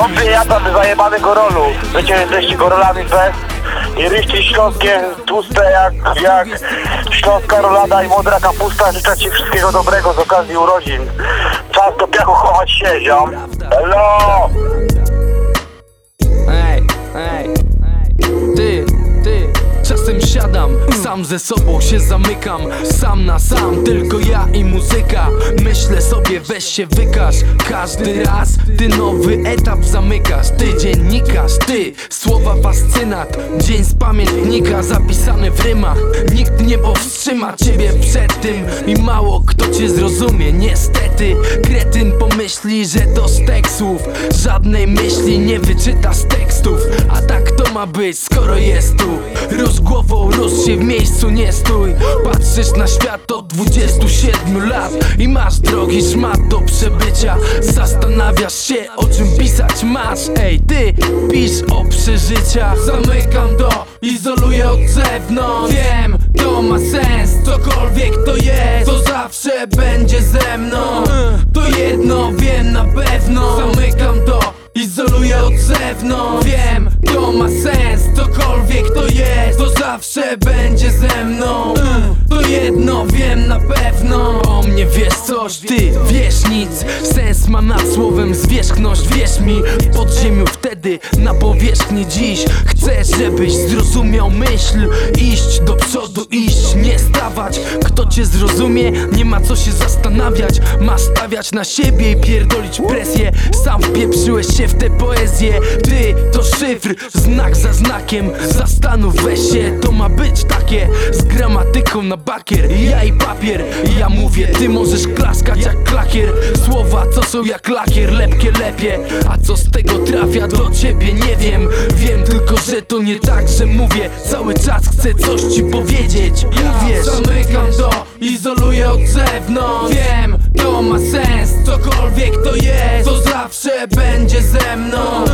Chłopie, ja tam zajebany gorolu. Wiecie, jesteście gorolami bez i ryście śląskie, tłuste jak, jak śląska rolada i modra kapusta. Życzę ci wszystkiego dobrego z okazji urodzin. Czas do piachu chować się, ziom. Hello! Siadam, sam ze sobą się zamykam. Sam na sam, tylko ja i muzyka. Myślę sobie, weź się wykaż. Każdy raz, ty nowy etap zamykasz. Ty dziennikarz, ty, słowa fascynat. Dzień z pamiętnika zapisany w rymach. Nikt nie powstrzyma ciebie przed tym. I mało kto cię zrozumie, niestety Kretyn pomyśli, że to z tekstów. Żadnej myśli nie wyczyta z tekstów ma być, skoro jest tu? Rusz głową, rusz się w miejscu, nie stój. Patrzysz na świat od 27 lat I masz drogi szmat do przebycia. Zastanawiasz się o czym pisać masz. Ej ty, pisz o przeżyciach. Zamykam to, izoluję od zewnątrz. Wiem, to ma sens, cokolwiek to jest To zawsze będzie ze mną. To jedno wiem na pewno. Zamykam to, izoluję od zewnątrz zawsze będzie ze mną. To jedno wiem na pewno. O mnie wiesz coś, ty wiesz nic. Sens ma nad słowem zwierzchność, wierz mi W podziemiu wtedy, na powierzchni dziś. Chcę, żebyś zrozumiał myśl. Iść do przodu, iść, nie stawać. Kto cię zrozumie, nie ma co się zastanawiać. Masz stawiać na siebie i pierdolić presję Sam wpieprzyłeś się w tę poezję. Ty, to szyfr, znak za znakiem. Zastanów, weź się, to ma być takie. Z gramatyką na bakier, ja i papier Ja mówię, ty możesz klaskać jak klakier. Słowa, co są jak lakier, lepkie lepie. A co z tego trafia do ciebie, nie wiem. Wiem tylko, że to nie tak, że mówię. Cały czas chcę coś ci powiedzieć. Uwierz Zamykam to, izoluję od zewnątrz. Wiem, to ma sens, cokolwiek to jest To zawsze będzie ze mną